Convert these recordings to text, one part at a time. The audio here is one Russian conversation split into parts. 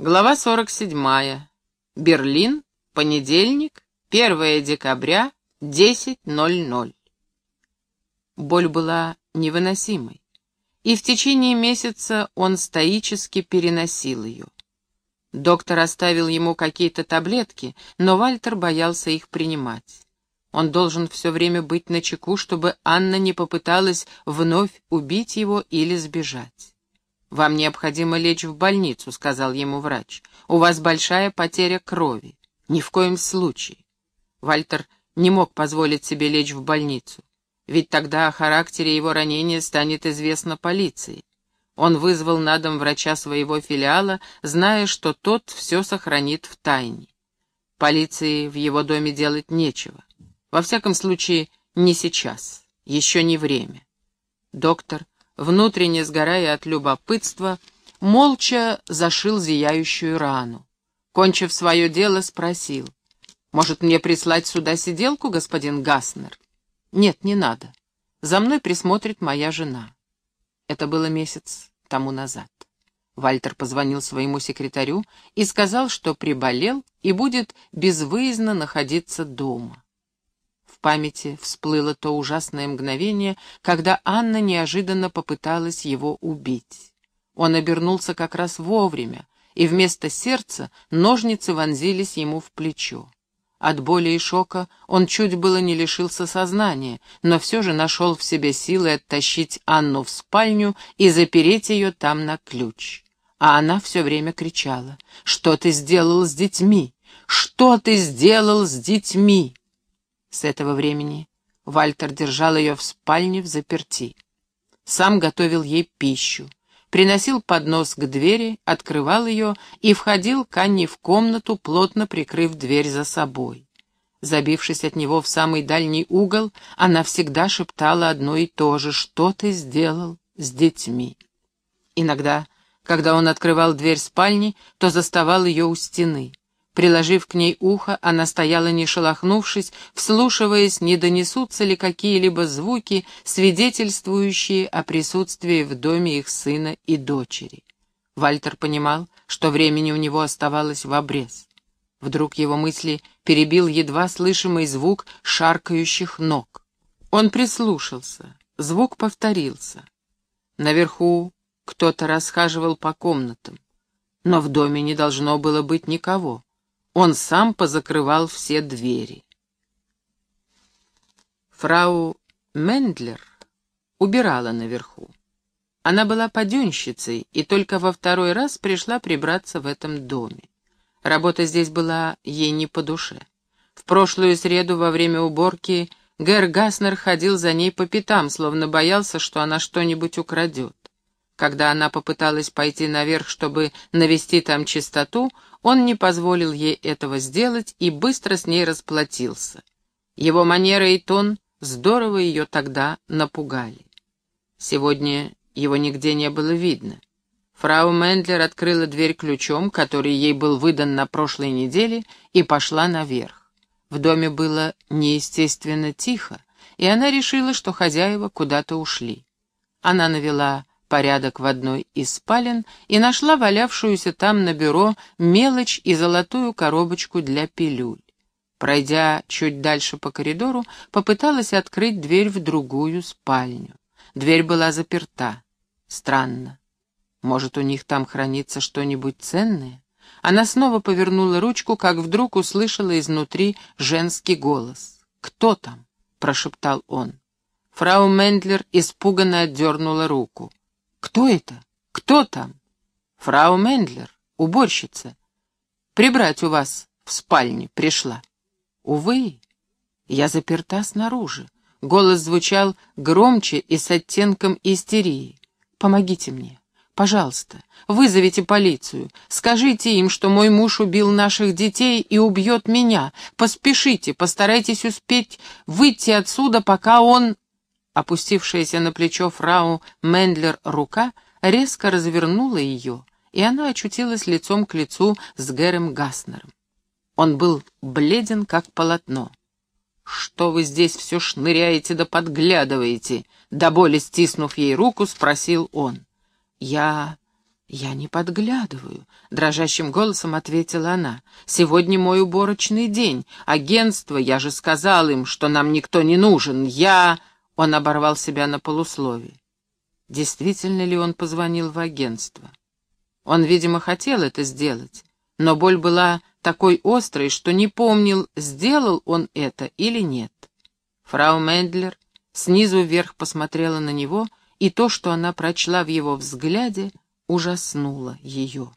Глава 47. Берлин. Понедельник. 1 декабря. 10.00. Боль была невыносимой, и в течение месяца он стоически переносил ее. Доктор оставил ему какие-то таблетки, но Вальтер боялся их принимать. Он должен все время быть начеку, чтобы Анна не попыталась вновь убить его или сбежать. «Вам необходимо лечь в больницу», — сказал ему врач. «У вас большая потеря крови. Ни в коем случае». Вальтер не мог позволить себе лечь в больницу, ведь тогда о характере его ранения станет известно полиции. Он вызвал на дом врача своего филиала, зная, что тот все сохранит в тайне. Полиции в его доме делать нечего. Во всяком случае, не сейчас, еще не время. Доктор внутренне сгорая от любопытства, молча зашил зияющую рану. Кончив свое дело, спросил. «Может, мне прислать сюда сиделку, господин Гаснер?» «Нет, не надо. За мной присмотрит моя жена». Это было месяц тому назад. Вальтер позвонил своему секретарю и сказал, что приболел и будет безвыездно находиться дома. В памяти всплыло то ужасное мгновение, когда Анна неожиданно попыталась его убить. Он обернулся как раз вовремя, и вместо сердца ножницы вонзились ему в плечо. От боли и шока он чуть было не лишился сознания, но все же нашел в себе силы оттащить Анну в спальню и запереть ее там на ключ. А она все время кричала «Что ты сделал с детьми? Что ты сделал с детьми?» С этого времени Вальтер держал ее в спальне в заперти. Сам готовил ей пищу, приносил поднос к двери, открывал ее и входил к Анне в комнату, плотно прикрыв дверь за собой. Забившись от него в самый дальний угол, она всегда шептала одно и то же «Что ты сделал с детьми?» Иногда, когда он открывал дверь спальни, то заставал ее у стены. Приложив к ней ухо, она стояла не шелохнувшись, вслушиваясь, не донесутся ли какие-либо звуки, свидетельствующие о присутствии в доме их сына и дочери. Вальтер понимал, что времени у него оставалось в обрез. Вдруг его мысли перебил едва слышимый звук шаркающих ног. Он прислушался. Звук повторился. Наверху кто-то расхаживал по комнатам. Но в доме не должно было быть никого. Он сам позакрывал все двери. Фрау Мендлер убирала наверху. Она была паденщицей и только во второй раз пришла прибраться в этом доме. Работа здесь была ей не по душе. В прошлую среду во время уборки Гэр Гаснер ходил за ней по пятам, словно боялся, что она что-нибудь украдет. Когда она попыталась пойти наверх, чтобы навести там чистоту, он не позволил ей этого сделать и быстро с ней расплатился. Его манера и тон здорово ее тогда напугали. Сегодня его нигде не было видно. Фрау Мендлер открыла дверь ключом, который ей был выдан на прошлой неделе, и пошла наверх. В доме было неестественно тихо, и она решила, что хозяева куда-то ушли. Она навела порядок в одной из спален и нашла валявшуюся там на бюро мелочь и золотую коробочку для пилюль. Пройдя чуть дальше по коридору, попыталась открыть дверь в другую спальню. Дверь была заперта. Странно. Может, у них там хранится что-нибудь ценное? Она снова повернула ручку, как вдруг услышала изнутри женский голос. «Кто там?» — прошептал он. Фрау Мендлер испуганно отдернула руку. «Кто это? Кто там?» «Фрау Мендлер, уборщица. Прибрать у вас в спальне пришла». «Увы, я заперта снаружи». Голос звучал громче и с оттенком истерии. «Помогите мне. Пожалуйста, вызовите полицию. Скажите им, что мой муж убил наших детей и убьет меня. Поспешите, постарайтесь успеть выйти отсюда, пока он...» Опустившаяся на плечо фрау Мендлер рука резко развернула ее, и она очутилась лицом к лицу с Гэром Гаснером. Он был бледен, как полотно. «Что вы здесь все шныряете да подглядываете?» До боли стиснув ей руку, спросил он. «Я... «Я не подглядываю», — дрожащим голосом ответила она. «Сегодня мой уборочный день. Агентство, я же сказал им, что нам никто не нужен. Я...» Он оборвал себя на полусловие. Действительно ли он позвонил в агентство? Он, видимо, хотел это сделать, но боль была такой острой, что не помнил, сделал он это или нет. Фрау Мендлер снизу вверх посмотрела на него, и то, что она прочла в его взгляде, ужаснуло ее.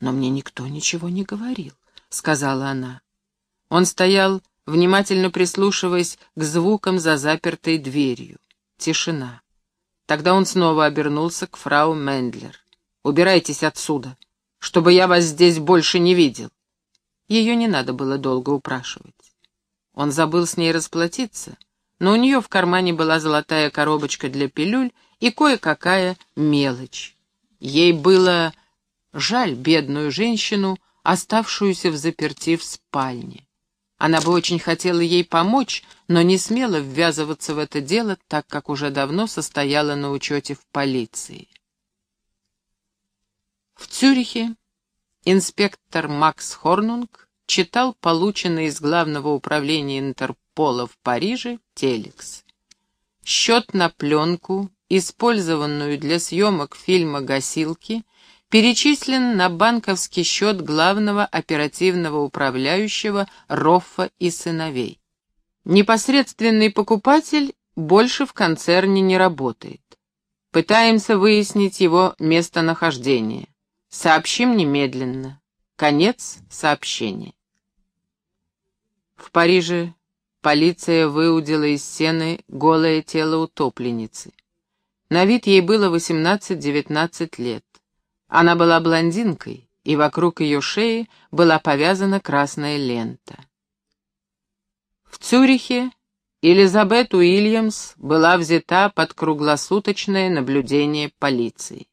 «Но мне никто ничего не говорил», — сказала она. Он стоял, внимательно прислушиваясь к звукам за запертой дверью. Тишина. Тогда он снова обернулся к фрау Мендлер. «Убирайтесь отсюда, чтобы я вас здесь больше не видел». Ее не надо было долго упрашивать. Он забыл с ней расплатиться, но у нее в кармане была золотая коробочка для пилюль и кое-какая мелочь. Ей было жаль бедную женщину, оставшуюся в заперти в спальне. Она бы очень хотела ей помочь, но не смела ввязываться в это дело, так как уже давно состояла на учете в полиции. В Цюрихе инспектор Макс Хорнунг читал полученный из Главного управления Интерпола в Париже телекс. Счет на пленку использованную для съемок фильма «Гасилки», перечислен на банковский счет главного оперативного управляющего Роффа и сыновей. Непосредственный покупатель больше в концерне не работает. Пытаемся выяснить его местонахождение. Сообщим немедленно. Конец сообщения. В Париже полиция выудила из сены голое тело утопленницы. На вид ей было 18-19 лет. Она была блондинкой, и вокруг ее шеи была повязана красная лента. В Цюрихе Элизабет Уильямс была взята под круглосуточное наблюдение полиции.